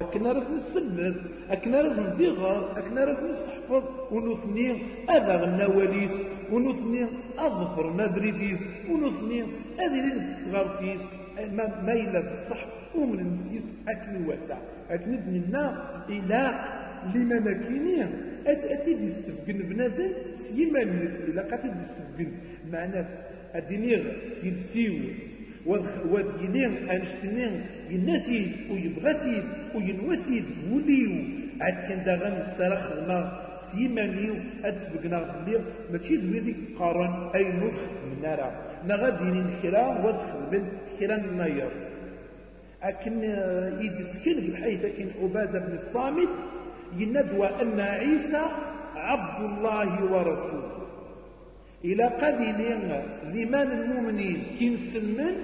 أكن راس نسلم أكن راس نديغر أكن راس نسحفظ ونثني هذا غنى وليس ونثني أظفر مدريديس ونثني اللي تصغر فيس ما إلا الصح ومن نسيس أكن وثا أكن دنينا إلى لما مكينين أتي السفقن بنادم سيما الناس إلا قاتل السفقن. مع ناس أدينيغ سيلسيو وذيلين أنشتنين ينثيد ويبغثيد وينوثيد وليو عاد كان داغن سرخ ما سيمانيو. هاد سبقنا غليغ ماشي ذوي قارن أي نرخ من نارا نغادينين كرا ودخل من كرا النير. لكن يدسكن بحيث كان عبادة بن الصامت. يندوى أن عيسى عبد الله ورسوله. إلى قبيل لمن المؤمنين؟ كنسمن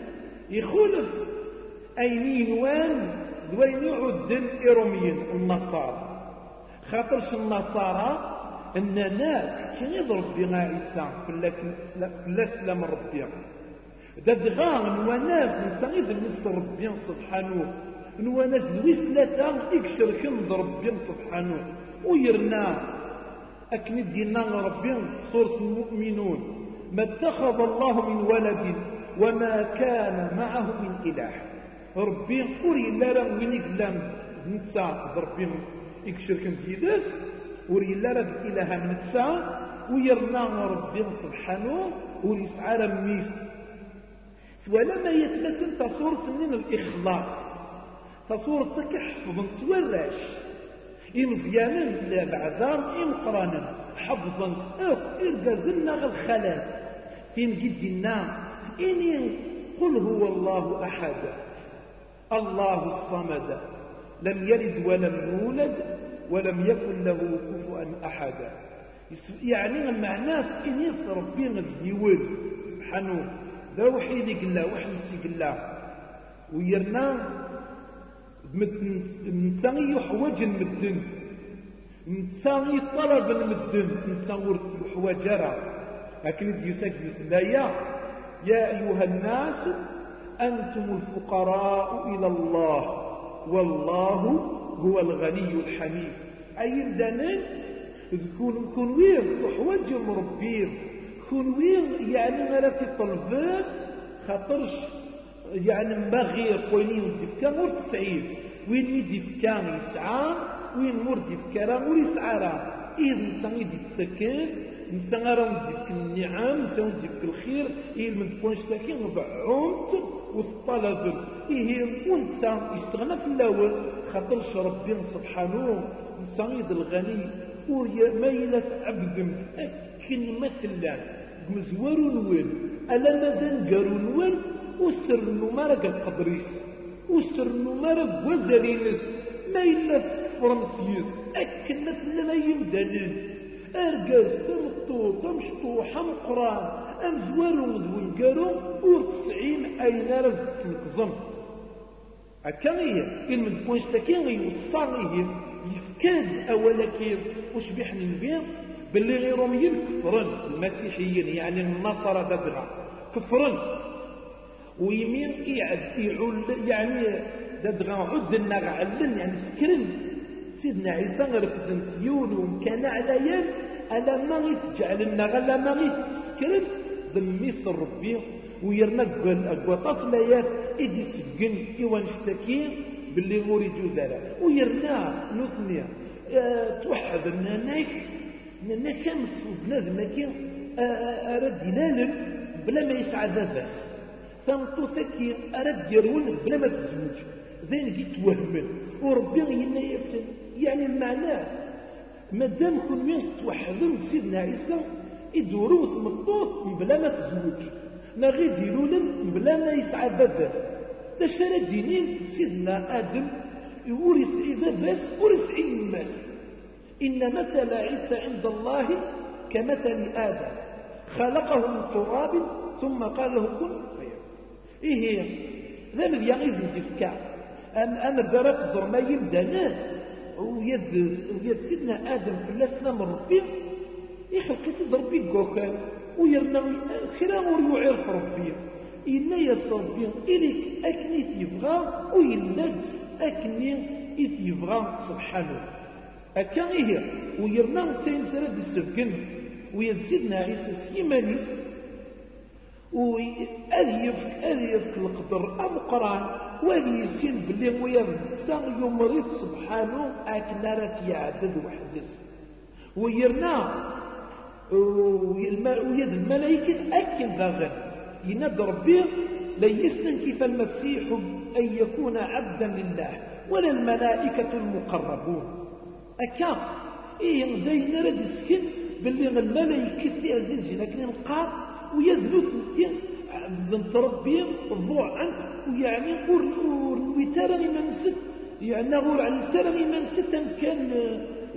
يخولف. أين وان دوين يعدن إروميين النصارى. خاطرش النصارى أن الناس كي يضرب بها عيسى في الاسلام ربي دغان وناس نسيد من ربي سبحانه. وناس دويس ثلاثة يكشر كنضرب بين سبحانه. ويرنا. أكن دينا ربي سورة المؤمنون. ما اتخذ الله من ولد وما كان معه من إله ربي قولي لا لا وين يقلم نتسا ربي يكشرك كيدس. وري لا لا إله نتسا ويرنا ربي سبحانه ويسعى رميس ولما يتلتن تصور سنين الإخلاص. تصور سكح فضن سوراش. إمزيانا لا بعدام إمقرانا حفظا أك إرقازنا الخلال تيم إني قل هو الله أحد الله الصمد لم يلد ولم يولد ولم يكن له كفوا أحد. يعني المعنى إني ربي غديول سبحانه ذا وحيد قلا وحي سي قلا ويرنا نتساغي يحوج المدن. نتساغي طلب المدن. نتصور الحواج لكن يسجل ثلاثة يا أيها الناس أنتم الفقراء إلى الله والله هو الغني الحميد. أي دنان كون كون وين حواج مربين كون وين يعني ما تطلبان خاطرش يعني باغي قويني ودي فكا مور تسعيد. وين يدي فكا يسعى وين مور دي فكا راه مور يسعى راه. إذ نسان يدي نسان راه ودي فك النعم نسان ودي فك الخير إيه من تكونش تاكي بعمت وثطلب إيه ونسا يستغنى في الأول خاطرش ربي سبحانه نسان يد الغني وريا ما إلا عبد. أكن مثلا مزوار وين ألا مازال قارون وين وستر النمارة القدريس وستر النمارة وزرينس ما إلا فرنسيس ما يمدنن أرقاز تمطو تمشطو حمقران أم زوارو قارو ور تسعين أين رز تسنقزم هكا هي إن من تكونش تاكين يوصانيه يفكاد أولا كيف وش بيحن نبيع باللي غيرهم يكفرن. المسيحيين يعني النصارى ددغا كفرن. ويمين يعد يعول يعني ددغا عد النغ علن يعني سكرن. سيدنا عيسى غرفت تيون ومكان على يد ألا ما يتجعل النغ ألا ما يتسكرن ذميس ربي ويرنا أقواطاس لايات إدي سجن إيوان شتاكين باللي غوري جوزالا ويرنا نثني آه توحد النانيك نانيك كان بنادم لكن آه أرد يلالم بلا ما يسعى ذاباس. ثمطو ثكي أرد يرون بلا ما تزوج. ذين جيت وهمن. وربي ينا يرسل يعني المعناس مادام كل وين توحدوا سيدنا عيسى يدوروا ثمطوط بلا ما تزوج. ما غير ديرولن بلا ما يسعى باباس. دا شرا دينين سيدنا آدم يورث باباس ورث الناس. إن مثل عيسى عند الله كمثل آدم. خلقه من تراب ثم قال له كن إيه هي ذا مذ يغيز الدفكا أم أمر دارات الزرمايم دانان ويد ويد سيدنا آدم في الأسلام ربي يخلق ربي كوكان ويرنا خيرا ور يعرف ربي. إلا يصربي إليك أكني تيبغى ويلاد أكني يبغى سبحانه. أكا إيه؟ ويرنا سين سرد السفقن ويد سيدنا عيسى سيمانيس. وأذ يفك أذ القدر أم وهذه يسين باللي ويا سان يمرض سبحانه أكنا راك يعدد وحدث ويرنا ويد الملائكة أكل ذاغن يناد ربي ليسن كيف المسيح أن يكون عبدا لله ولا الملائكة المقربون أكا إيه داينا رد السكن باللي الملائكة في عزيز لكن القار ويذلو ثمتين ذنت ربي الضوع عنك ويعني قول ويترني من ست يعني غور عن ترني من ست كان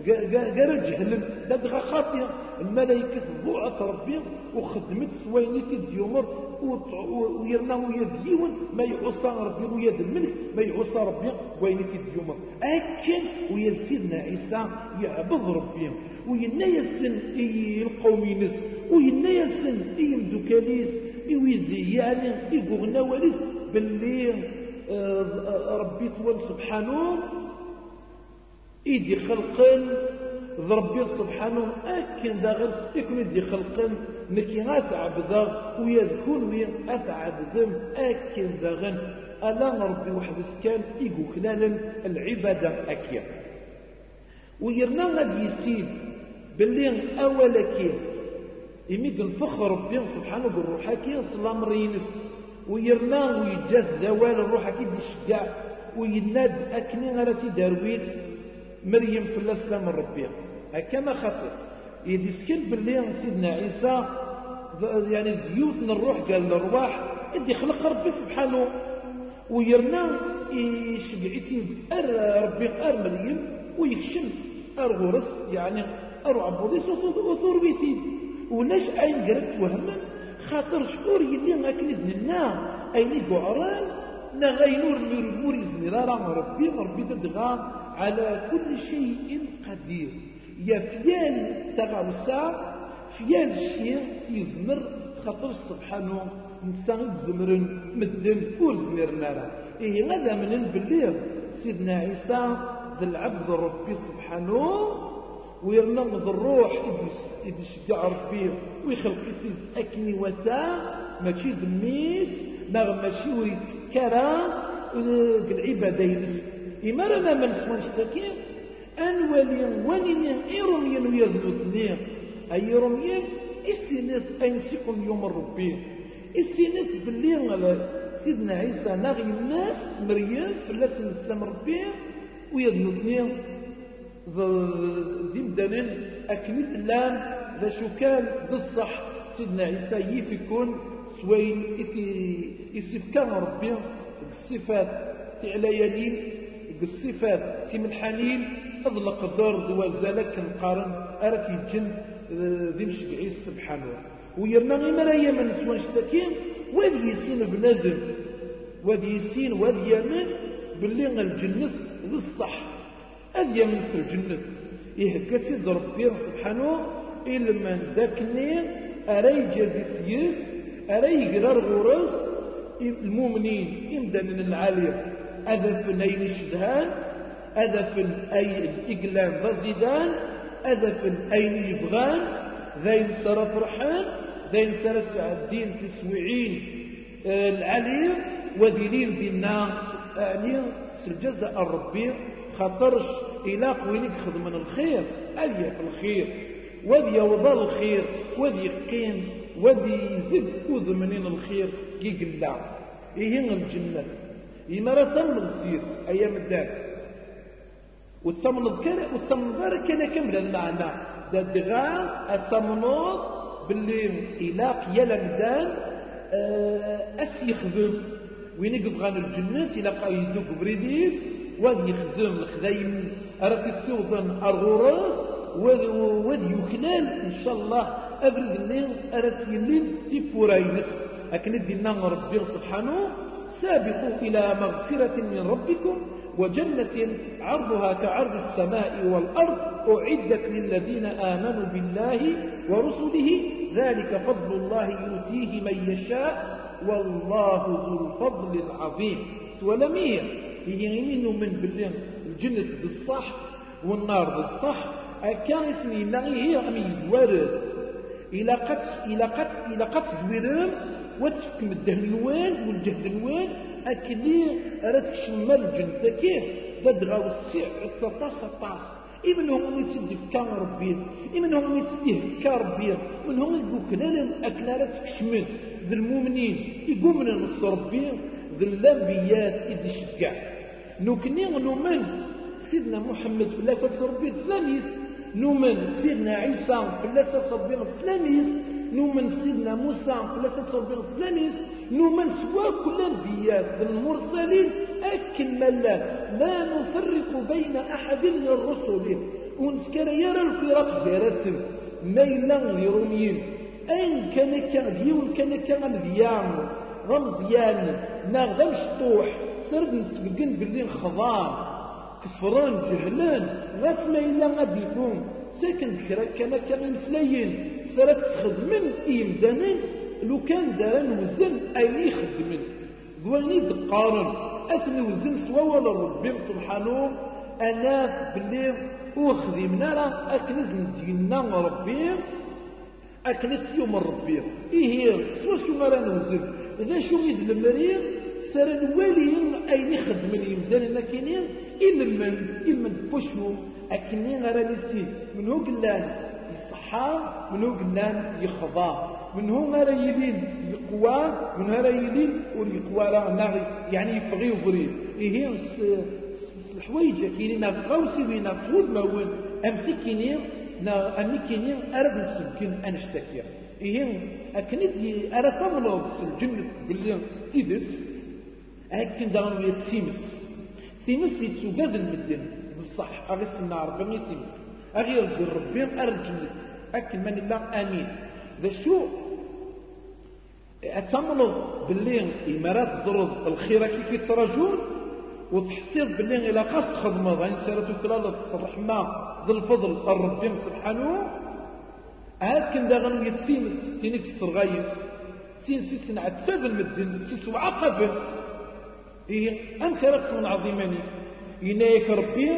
قال جهلمت دغا خاطي الملائكة ضوعت ربي وخدمت سوينيتي ديومر ويرنا ويا ديون ما يعصى ربي ويا الملك ما يعصى ربي وينيتي ديومر أكن ويا سيدنا عيسى يعبد ربي وينا يسن القوم ينس وينا يسن يمدو ويدي يعني يقغنا وليس باللي آه، ربي ثوان سبحانه إيدي خلقن ضربي سبحانه أكن داغل يكون إيدي خلقن نكي عبدا ويذكون وين أتعبدم أكن داغل ألا ربي واحد سكان إيقو كلالا العبادة أكيا ويرنا غادي يسيد باللي أولا يميد الفخر ربي سبحانه بالروح كي صلام رينس ويرنا ويجاز ذوال الروح كي يشجع ويناد أكني غير داروين. مريم في الاسلام ربي. كما خطر يدي سكن باللي سيدنا عيسى يعني زيوت من الروح قال الارواح يدي خلق ربي سبحانه ويرنا يشجعتي أر ربي أر مريم ويكشم أر غرس يعني أر عبوديس وثور بيتي. وناش عين قربت وهما؟ خاطر شكور يدي غاكن لنا أين قعران؟ نا غينور نور نور راه ربي ربي تدغى على كل شيء قدير. يا فيال تغرسا فيال شيء يزمر. خاطر سبحانه نسان زمرن مدن ور زمرنا راه إيه هذا من بالليل سيدنا عيسى ذا العبد ربي سبحانه ويرنغض الروح إذ يشجع ربي ويخلق أكني وسا ماشي دميس ما ماشي ويتسكرا العبادة ينس إما رانا من سوانشتاكين أن ولي ولي إيروميان ويذنوتني أي إيروميان السنة أين سيكون يوم الربي. السنة باللي سيدنا عيسى ناغي الناس مريم فلاس الإسلام ربي ويذنوتني ذي مدنن أكمل اللام ذا شو كان بالصح سيدنا عيسى يفكون سوين يسفكان ربي الصفات تعليانين بالصفات في منحنين أضلق الدار دوازالك نقارن في الجن ذي مشجعي سبحانه. ويرنا غير مرايا من سوان شتاكين وذي يسين بنادم وذي يسين وذي يمن باللي الجنة ذي الصح أذ يمن في الجنة سيد ربي سبحانه إلمن ذاكني أرى يجازي سيس أرى يقرر غرس المؤمنين إمدان العالية. أذف نيل الشدهان أذف أي الإقلام ضزيدان أذف أين يفغان ذين سر فرحان ذين سر الدين تسويعين آه، العلي ودليل دينا يعني سجزاء الربي خطرش إلى قوينك خذ من الخير؟ أذي في الخير وذي يوضى الخير وذي يقين وذي يزد كوذ منين الخير؟ يقلع. إيه الجنة. إما تمنض السيس أيام الدار. وتسمنض كان وتسمنض كان كمل المعنى دا دغا أتسمنض باللي إلاق يلا مدان آه، أس يخدم. وين يبغى الجنة؟ إلا قايدوك بريديس واد يخدم الخدايم راك السوطن الغراس واد يكلال إن شاء الله أبرد الليل أرس في بوراينس أكن دينا ربي سبحانه سابقوا إلى مغفرة من ربكم وجنة عرضها كعرض السماء والأرض أعدت للذين آمنوا بالله ورسله. ذلك فضل الله يؤتيه من يشاء والله ذو الفضل العظيم. ولمية هي من من بالله الجنة بالصح والنار بالصح. أكا اسمي نغي هي غمي يزوارد إلا قد إلا قد إلا قد زويرم وتفكم الدهن الوان والجهد الوان. أكلي راتك شمال الجنة. كيف داد غاو السيع التطاس الطاس. إمن هم يتسدي فكا ربي. إمن هم يتسدي فكا ربي. من هم يقول كنا أكنا راتك شمال ذي المؤمنين يقوم من نص ربي ذي الأنبياء إذ الشجاع نوكني نؤمن سيدنا محمد الله ربي تسلاميس نؤمن سيدنا عيسى الله ربي تسلاميس نؤمن سيدنا موسى الله ربي تسلاميس نؤمن سوا كل الأنبياء المرسلين أكل ملا لا نفرق بين أحد من الرسل. ونسكر يرى الفرق جرسم ميلا لروميين أين كان كان ديون كان كان ديان غمزيان ناغ ذا مشطوح سرد نسبقن باللي خضار كفران جهلان غاس ما إلا غادي يفهم ساكن ذكرى كان كان مسلايين سرات تخدمن إيمدانين لو كان دارن وزن أين يخدمن قواني دقارن. أثني وزن سوا ولا ربي سبحانه. أنا باللي وخدمنا راه أكنز ندينا ربي. أكنت يوم ربي. إيه سوا شو مرا نوزن. إذا شو يد المريض سر الوالين أين يخدم يمدان لكنين إلا المند إلا بوشو أكنين غير نسي من هو قلان يصحى من هو قلان يخضى من هو غير يلين يقوى من هو يلين واليقوى لا نغي يعني يفغي وفري إيه الحوايج كاينين ناس غوسي وين ناس ود ما أمثي كاينين نا أمي كاينين أرد نسبكن أنشتكي إيه أكنت أرى تملض في الجنة باللي أكن دغن يتسيمس تيمس. يتسوقاد المدن بالصح. أغي السنة ربي يتسيمس أغي يرد ربي أرجل أكن من الله آمين. ذا شو؟ أتملض باللي إمارات ضرب الخيرة كي كيتراجون وتحسير باللي إلا قصد خدمة. غين سيرة كلا تصرح ما ذا الفضل الرب سبحانه. هاكن داغن يتسيمس تينيك الصرغايب سين سيسن عتاب المدن. سيس وعقب إيه أم كرقص من عظيماني إنايك ربي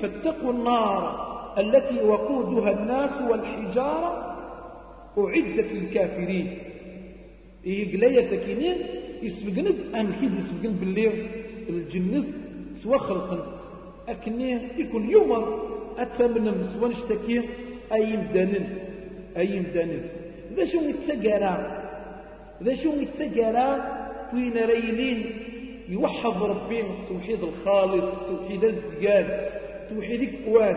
فاتقوا النار التي وقودها الناس والحجارة. أعدت للكافرين إيه قلاية تكينين يسبقند أم كيد يسبقن بالليل الجنة سوا خلقن أكني يكون يوم أتفهم سوا نشتكي. أي مدانن أي مدانن ذا شو يتسقرا ذا شو يتسقرا وين ريلين. يوحد ربي التوحيد الخالص توحيد الزقال توحيد الكوان.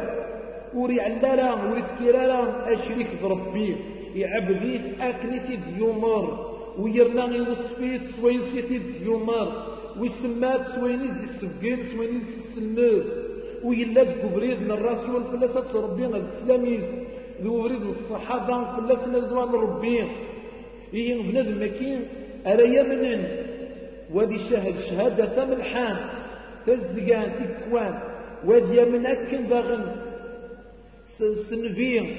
وري علالا وري سكيرالا أشريك بربي. يعبديت أكنتي ديومر. ويرنا يوصفيت سوين سيتي ديومر. ويسمات سوينيز دي السفقين سوينيز دي السماد ويلا قبريد من الرسول فلاسة ربي الإسلاميز ذو بريد الصحابة فلاسة رضوان ربي. إيه بنادم مكين أرى يمنن وادي شهد شهادة ملحان تزدقان تكوان. وادي يمن أكن باغن. سنفين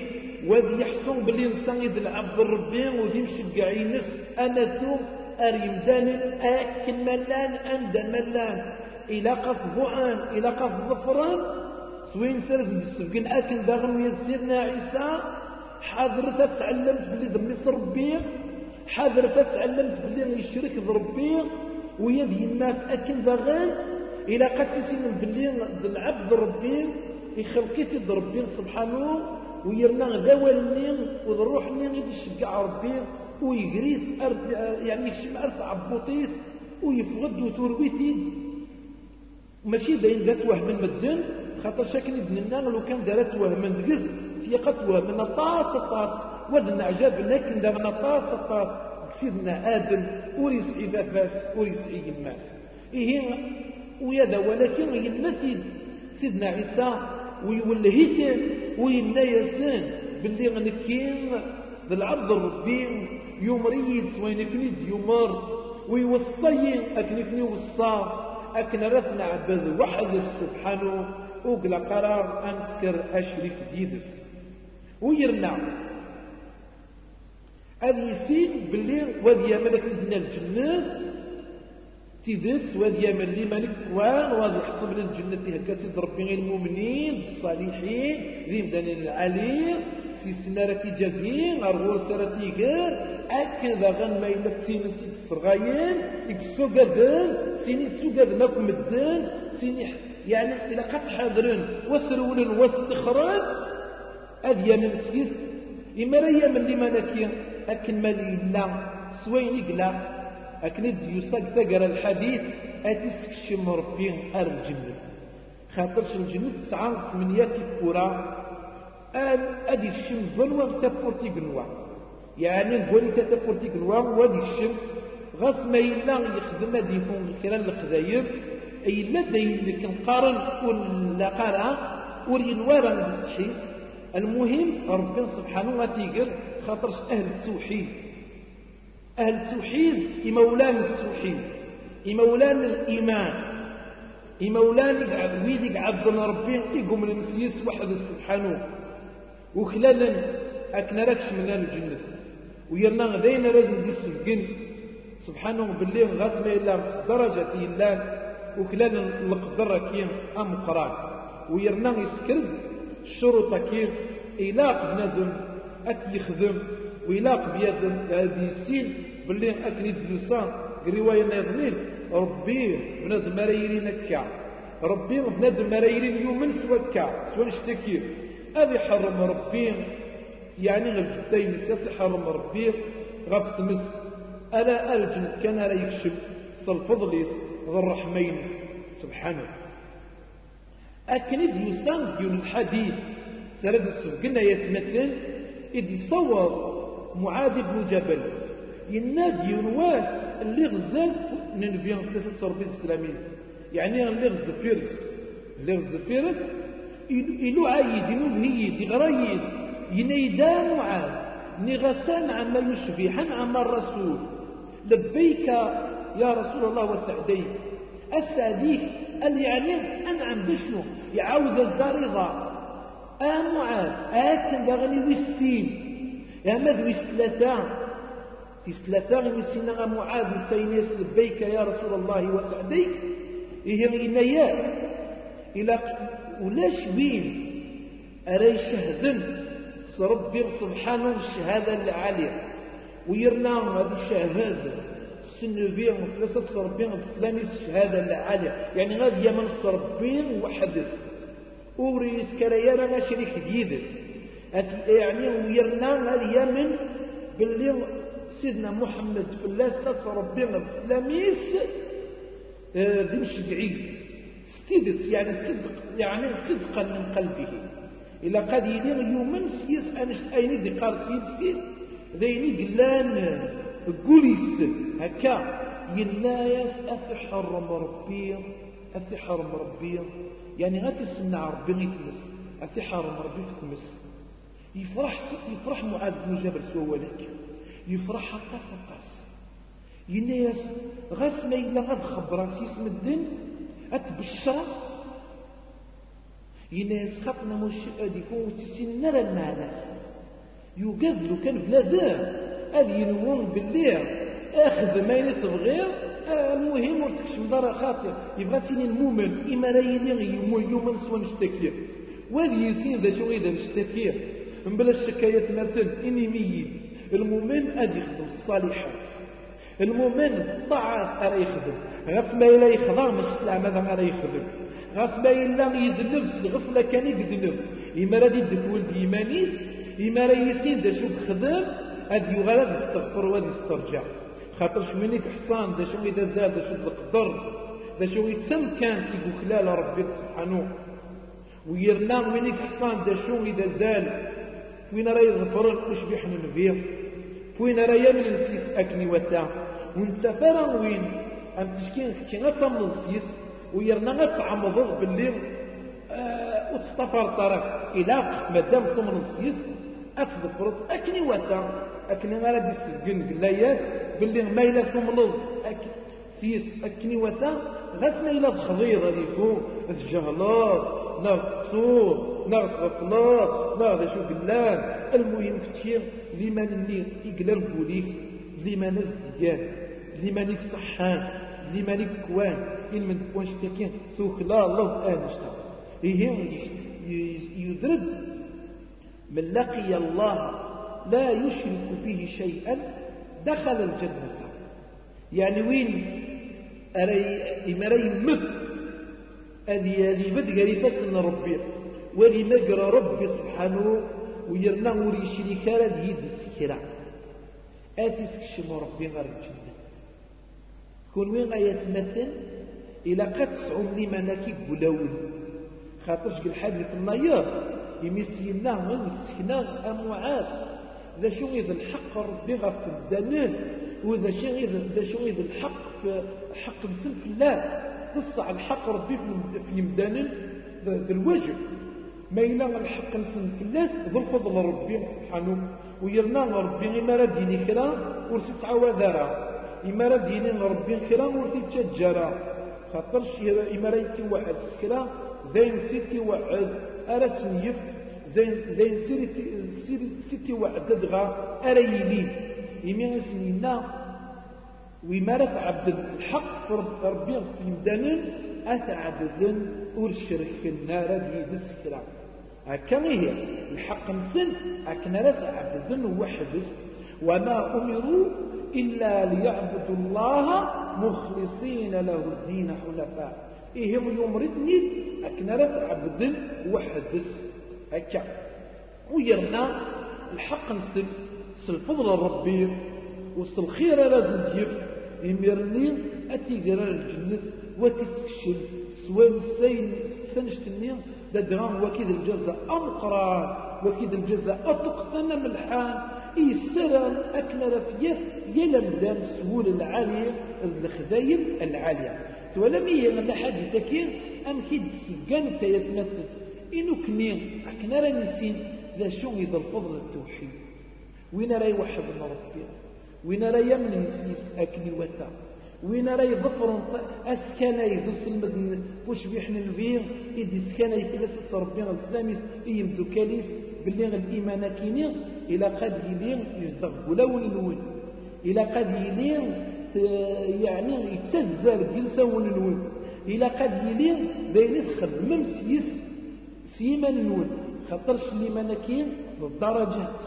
وادي يحصن بلي انسان يدلعب ربي ودي مشقع ينس أنا ثوم أريم دان أكن ملان أمد ملان. إلى قف بوعان إلى قف ظفران سوين سرز نسفقن أكن باغن سيدنا عيسى. حاضر تعلمت بلي ضميس ربي حاضر تعلمت بلي يشرك بربي ويدي الناس أكن داغان إلى قد سيسين بلي العبد ربي يخلقيتي ربي سبحانه ويرنا ذوال النين وذروح النين الشقع ربي ويقريث أرض يعني يكشم أرض عبوطيس ويفغد وتوربيتي ماشي داين ذات وهم مدن خاطر شاكن ابن لو كان دارت وهم دقز في قد وهم طاس طاس ودنا عجاب لكن دارنا طاس طاس سيدنا آدم وريسعي بافاس وريسعي يماس إيه ويدا ولكن يلتي سيدنا عيسى ويولهيك ويلا يسان باللي غنكين بالعبد الربي يوم ريد سوين كنيد يومر ويوصي أكنكني وصى أكن رثنا عبد وحد سبحانه وقل قرار أنسكر أشرك ديدس. ويرنع. هذا يسيد باللي وذي ملك لدنا الجنة؟ ستيدت سواد يامن لي مالك وان وهذا يحصل من الجنة هكا تيد ربي غير المؤمنين الصالحين ذي مدانين العلي سي سنارة جازين غرغور سارة غير. أكذا غن ما إلا تسين سيك الصغاين يكسو قدن سيني تسو قدن أكو مدن سيني يعني إلا قد حاضرين وسرولن واستخران أذ يامن سيس إما ريا من اللي مالكي أكن مالي لا سوين يقلا. أكني يساق ثقر الحديث أتسكشم ربي أر الجنة خاطرش الجنة تسعة ثمانية كورة أن أدي الشم ظلوة تبورتي قنوة يعني نقولي تبورتي قنوة وأدي الشم غاس ما إلا يخدم هادي فون الكلام الخذاير أي لا داين لك نقارن ولا قارعة ورينوارا بالصحيس المهم ربنا سبحانه وتعالى خاطرش أهل التوحيد. أهل التوحيد إمولان التوحيد إمولان الإيمان إمولان ويدك عبدنا ربي يقوم لنسيس واحد سبحانه. وخلالا أكنا من الجنة. ويرنا غدينا لازم دي السفقين سبحانه بالله غاس ما إلا درجة إلا وخلالا القدر كيم أم قران ويرنا يسكرد الشروط كيم إلا بنادم أت يخدم ويلاق بيد هذه السين باللي أكني دلسان رواية ناظرين. ربي بنادم مريرين كا ربي بنادم مريرين يومن سوا كا سوا نشتكي. أبي حرم ربي؟ يعني غير جدين حرم ربي. غف تمس. ألا أرجل كان لا يكشف. صالفضليس ذو الرحمين سبحانه. أكني ديوسان ديون الحديث. سرد السبقنا يتمثل إذ يصور معاذ بن جبل. ينادي ينواس اللي غزال ننفيان ثلاثة صربي السلاميز يعني اللي غزد فيرس. اللي غزد فيرس. إلو عايد إلو هي دي غرايد. ينيدا معاذ. نغسان عما يشبهن عما الرسول. لبيك يا رسول الله وسعديك. السعديك قال يعني أنعم بشنو؟ يعاود ازدار آه معاذ آكن دغني ويسين يا مذوي ثلاثة في ثلاثة ويسينا معاذ سينيس لبيك يا رسول الله وسعديك. إيه إنياس إلى ولاش وين أري شهدن. ربي سبحانه الشهادة العالية. ويرنا هذه الشهادة سن بيه ثلاثة ربي الإسلامي الشهادة العالية. يعني غادي يمن ربي وحدث. وريس كريانا ما شريك ديدس يعني ويرنا اليمن باللي سيدنا محمد في الله سلاس ربنا الإسلاميس آه، ذي مشجعيس ستيدت يعني صدق يعني صدقا من قلبه. إلا قد يدير يومن سيس أنشت أين دي قار سيس ذيني قلان قوليس. هكا ينايس أثي حرم ربي. أثي حرم ربي. يعني غاتي سمع ربي غيثمس أثي حرم ربي ثمس يفرح يفرح معاذ بن جبل سوالك. يفرح قاس قاس. يناس غاس ما إلا غاد خبر سيس مدن أتبشر يناس خطنا مش أدي فوت سنرى الناس يوجد له كان بلادان أدي ينوون بالليل. أخذ ما تبغي المهم ورتكش دار خاطر. يبغى سيني المؤمن إما رايني يوم سوا نشتكي. وهذه يسين ذا شو نشتكي. من بلا الشكاية مثل إني ميت. المؤمن أدي يخدم الصالحات. المؤمن طاعات أرى يخدم. غاس ما إلا يخضر مش السلام هذا أرى يخدم. غاس ما إلا يدلب الغفلة كان يقدلب إما راه يدك ولد إيمانيس إما راه يسين دا شو خدم أدي يغلب يستغفر وادي يسترجع خاطر شوينيك حصان دا شو إذا زاد؟ دا شو القدر دا شو يتسم كان خلال ربي سبحانه. ويرنا منك حصان دا شو إذا زال؟ وين راه يظفرن وش بيحن فيه وين راه يمن نسيس أكني وتا؟ ونتفرن وين؟ أم تشكين كتشي غتسام نسيس ويرنا غتعمضض باللي آه وتطفر طرف. إلى مادام ثم نسيس أتظفرت أكني وتا. أكني ما راه يسجن بالليات باللي ما إلا ثم نض فيس أكني وتا غسنا إلى الخضير اللي فوق الجهلات ناغ تقصور ناغ تغفلات ناغ شو قلان المهم كتير لمن اللي يقلر بوليك لمن ازدقان لمن يكصحان لملك كوان. إن من كوان شتاكين لا الله آنشتا إيه يدرد من لقي الله لا يشرك به شيئا دخل الجنة. يعني وين أري إمري مف أذي أذي بدقري فسن ربي. ولي مقرى ربي سبحانه ويرنا وري شريكا يد السكرة. آتيس كشم ربي غير الجنة. كون وين يتمثل إلى قد تسعون لي مناكي بلاول خاطرش في النيار. يمسينا من سكنا أموعات ذا شو إذا الحق ربي غف الدنان وإذا شو إذا ذا شو إذا الحق في حق مسلم في الناس. قصة الحق ربي في مدانن ذا الوجه. ما إلا الحق نسن في الناس ذو الفضل ربي سبحانه. ويرنا ربي إما راه ديني كرا ورسي تعاوذرا إما راه ديني ربي كرا ورسي تشجرا خاطرش إما راه يتوعد سكرا ذين سيتي وعد أرس نيف زين زين سيتي سيتي وعد دغا أريلي. يمين سنينا وما راه عبد الحق ربي في مدانن أتعبدن ورشرك النار دي السكرا هكا هي؟ الحق نسن هكا راه عبد وحدس وما أمروا إلا ليعبدوا الله مخلصين له الدين حنفاء. إيه يمرضني هكا راه عبد وحدس هكا ويرنا الحق نسن سلفضل ربي وسط الخير لازم تجيب يمرني أتيقرا الجنة وتسكشل سوى السين سنشتني. لدغان وكيد الجزاء أمقران وكيد الجزاء أتقثن ملحان. يسرى أكل رفية يلمدان سهول العالية الخذايم العالية. ولم من حد تكين أم كيد سيقان تيتمثل. إنو كنين أكنا راه نسين ذا شو إذا الفضل التوحيد. وين راه يوحد ربي وين راه يمن يسيس أكني وتا وين راه يظفر اسكانا يدوس المدن واش بيحنا البير يدي سكانا يفلس ربي الاسلامي يمدو كاليس باللي الإيمان كيني إلى قد يلين يصدق ولا ونون إلى قد يلين يعني يتزر جلسة ونون إلى قد يلين بين مم سيس سيما نون خاطرش الايمان كين بالدرجات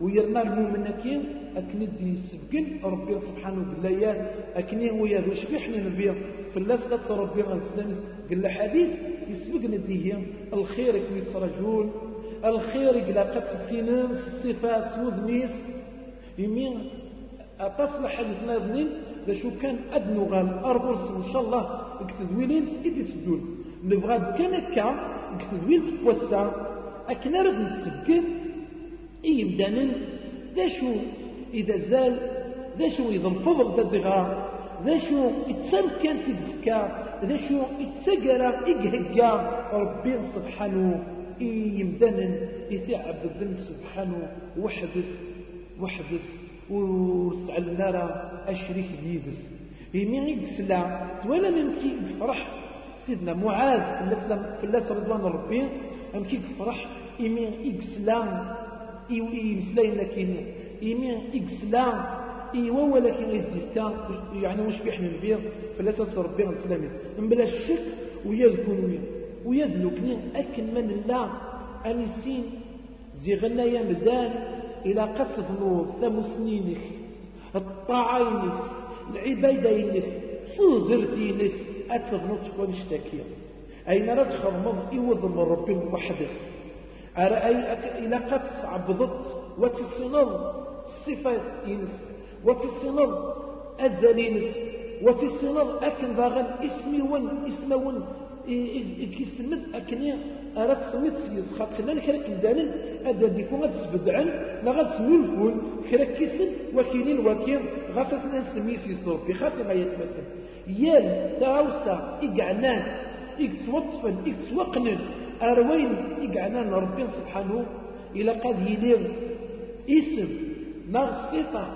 ويرنا المؤمنين أكن الدين السبقن ربي سبحانه بالله أكن هو يدو شبيحنا نبيه فلاس قد ربي السلام قال حديث يسبقن الدين الخير كم يترجون الخير قال قد السنين الصفة سود ميس يمين أتصل حديث ناظنين شو كان أدنو غال أربرس إن شاء الله اكتدويلين إدي تدون. نبغى كان كا اكتدويل تقوسا أكن رد نسبقن إيمدانا ذا شو إذا زال ذا شو إذا انفضل ذا الدغار ذا شو يتسم كان تدفكا ذا شو يتسقر إقهقا ربي سبحانه إيمدانا يتعب الذن سبحانه وحدث وحدث وسع النار أشريك ديبس يمين يقسلا ولا ممكن يفرح سيدنا معاذ في الله رضوان ربي. ممكن يفرح يمين يقسلا يمسلاين لكن إيمين إكسلا إيوا ولكن إزدفتا يعني واش بيحنا البيض؟ فلا تصر بيض السلامي من بلا الشك ويا الكونوين ويا النكنين أكن من الله أنسين زيغنا يا مدان. إلى قد ثم سنينك. الطاعينك. العبادينك. صدر دينك. أتظنو تكون اشتكي أين رد خرمض إيوض من ربي وحدث إلى قد عبضت وتسنض الصفات ينس وتسنض أزل ينس وتسنض أكن باغن إسمي ون إسم ون كيسمد أكني أراد سميت سيس خاطر لنا كراك مدانن أدا ديكو غاد تسبدعن لا غاد سنولفون كراك كيسد وكيلين وكيل غاسس نسمي سيصور في خاطر ما يتمثل يال تاوسا إقعنان إكتوطفن إكتوقنن أروين إقعنا ربي سبحانه إلى قد يلير اسم ناغ الصفة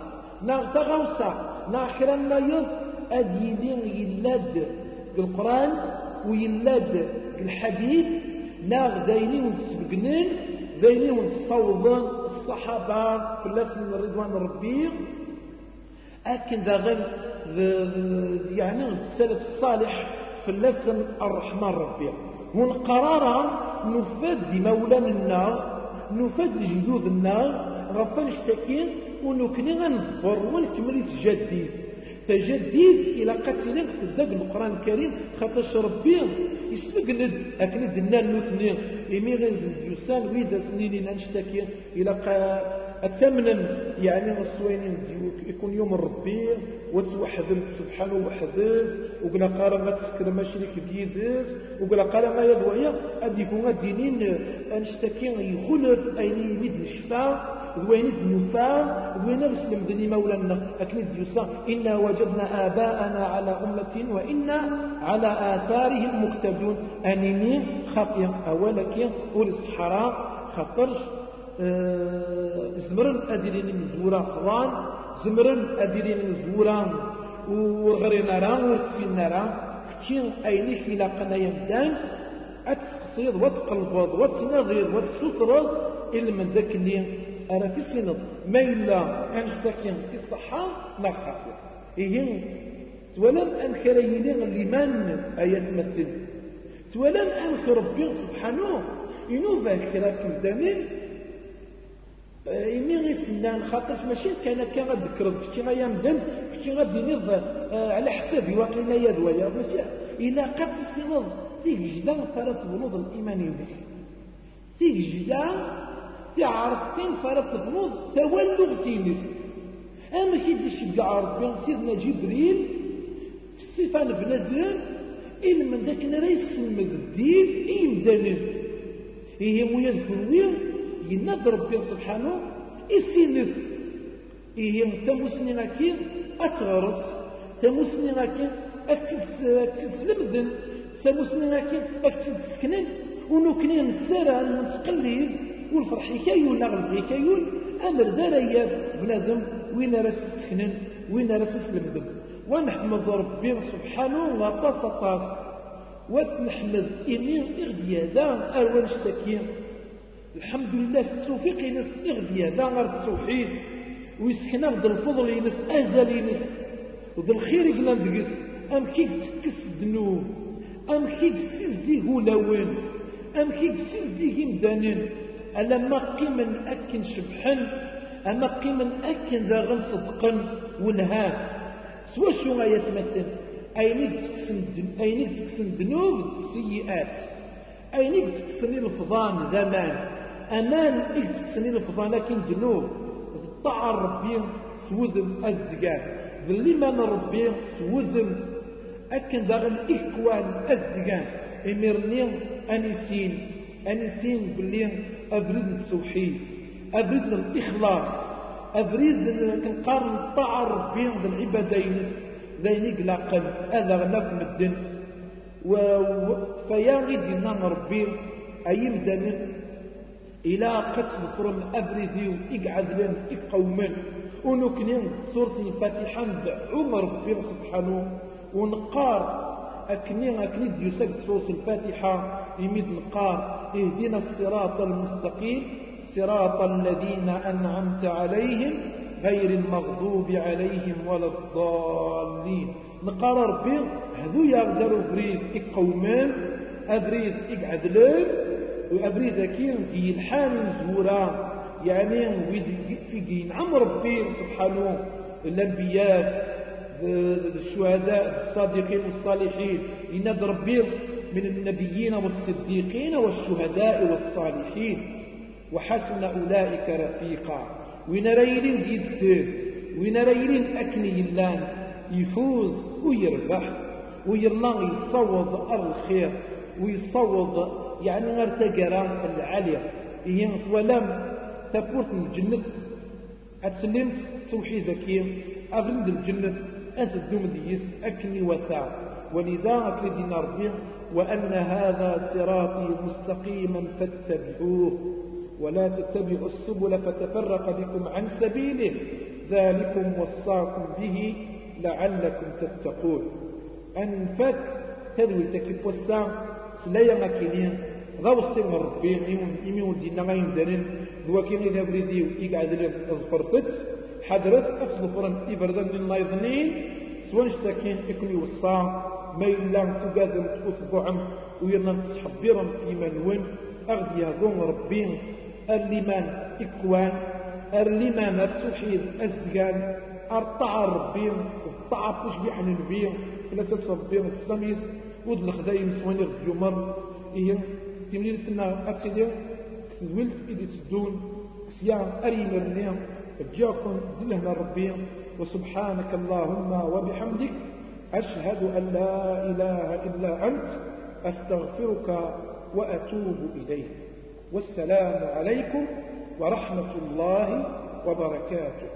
ناغ تغوصة ناغ كران ما يض أد يلير يلاد القرآن ويلاد الحديث ناغ دايني ونتسبقنين دايني ونتصوضن الصحابة في الناس من رضوان ربي أكن غير يعني السلف الصالح في اللسن الرحمن ربي. ونقرارا نفاد مولانا النار نفاد الجدود النار غفا نشتكي ونكني غنظفر ونكمل تجديد. تجديد إلى قتل في القران الكريم خاطرش ربي يسفقند اكند النار نثني. إمي غنزل ديوسان ويدا سنين نشتكي إلى أتمنى يعني الصوينين يكون يوم الربيع وتوحد سبحانه وحدث وقنا قال ما تسكر ما شريك بيدث وقنا قال ما يضويا أدي فونا دينين أنشتكي يخلف أين يمد الشفاء ذوين النفاع ذوين بسلم دني مولانا أكيد يسا إنا وجدنا آباءنا على أمة وإنا على آثارهم مقتدون. أنيني خطيا أولك والصحراء خطرش آه، زمرن أدرين مزورا خضان زمرن أدرين مزورا وغرينا را ورسينا را كتشي أيني خلاقنا يمدان أتسقصيد وتقلبض وتنظير وتسطرض إلا من ذاك اللي أنا في السند ما إلا في الصحة ما خاطر إيه ولم أنك ليلين لمن آيات مثل ولم أنك ربي سبحانه. ذاك راكم دامين إمي غي سنان خاطرش ماشي كان كان غذكرد كنتي غيا مدن كنتي غدينيض آه، على حسابي واقيلا يا دوايا ماشي إلا قد تسنض تيك جدا فرات تبنوض الإيمان يدك تيك جدا تعرفتين فرات تبنوض تولغ تينك أما كي تشجع ربي سيدنا جبريل في الصفة بنادم إن من ذاك نرى يسمد الدين إيمدانين إيه مو يذكر يناد ربي سبحانه يسينث إيه تموسني غاكين أتغرس تموسني غاكين أكتسلمدن تموسني غاكين أكتسكنن ونكني نسارع نتقليد والفرح يكايول نغلب يكايول أمر ذريا بنادم. وين راس سكنن؟ وين راس سلمدن؟ ونحمد ربي سبحانه وطاس طاس. وتنحمد إمين إغديادا أول اشتكي الحمد لله التوفيق ينس إغديا غير التوحيد ويسكنا ذا الفضل ينس أزل ينس. وذا الخير يقنا أم كي تكس الذنوب أم كي دي هولاوين أم كي دي هندانين. ألا ما قيمن أكن شبحن أما قيمن أكن ذا غن صدقا ونهان سوا شو يتمثل أين تكسن أين تكسن ذنوب سيئات أين تكسن الفضان ذمان أمان إكتك سنين الفضان لكن ذنوب طاع ربي سوذم أزدقان ذلي ما نربي سوذم أكن داغل إكوان أزدقان إمرني أنسين أنسين باللي أبرد التوحيد أبرد الإخلاص أبرد كنقارن طاع ربي ذا العبادة ينس ذينيك قلب هذا غناكم الدن و... فيا غيدنا ربي أي إلى قتل فرم وإقعد لن إقومن. ونكنين سورة الفاتحة عمر ربي سبحانه. ونقار أكنين أكنين يسجد سورة الفاتحة. يمد نقار إهدنا الصراط المستقيم. صراط الذين أنعمت عليهم غير المغضوب عليهم ولا الضالين. نقار ربي هذو يقدروا بريد إقومن أبريد إقعد وأبريد كين في الحال زورا يعني في جين عم ربي سبحانه الأنبياء الشهداء الصادقين والصالحين. يناد ربي من النبيين والصديقين والشهداء والصالحين. وحسن أولئك رفيقا. وين ريلين ديد سير. وين ريلين أكني يلان. يفوز ويربح. ويرلا يصوض الخير. ويصوض يعني غير تقرا العالية. هي ولم تبورت الجنة. أتسلمت توحيد ذكي أغلد الجنة. أتدوم ديس. أكني وثا. ولذا أكل دين ربي. وأن هذا صراطي مستقيما فاتبعوه. ولا تتبعوا السبل فتفرق بكم عن سبيله. ذلكم وصاكم به لعلكم تتقون. أنفت تذوي تكيب والساعة سلايا ما غاوصي من ربي إمي ولدينا غاين دارين هو كاين إذا بريدي يقعد لي ظفرتت حضرت أفضل فرن إبردان من نايضنين سواء اشتاكين إكني وصا. ما إلا تقادم تتبعم ويرنا تحبيرم إيمان وين. أغدي هذون ربي الليمان إكوان. الليمان التوحيد أزدقان أرطع ربي وطع تشبيح النبي إلا سبس ربي الإسلاميز ود الخدايم سواني الجمر. إيه تمليل تنا أتسيدي تدولت إيدي تسدون سيا أري مرنيا جاكم دلهنا ربي وسبحانك اللهم وبحمدك أشهد أن لا إله إلا أنت أستغفرك وأتوب إليك. والسلام عليكم ورحمة الله وبركاته.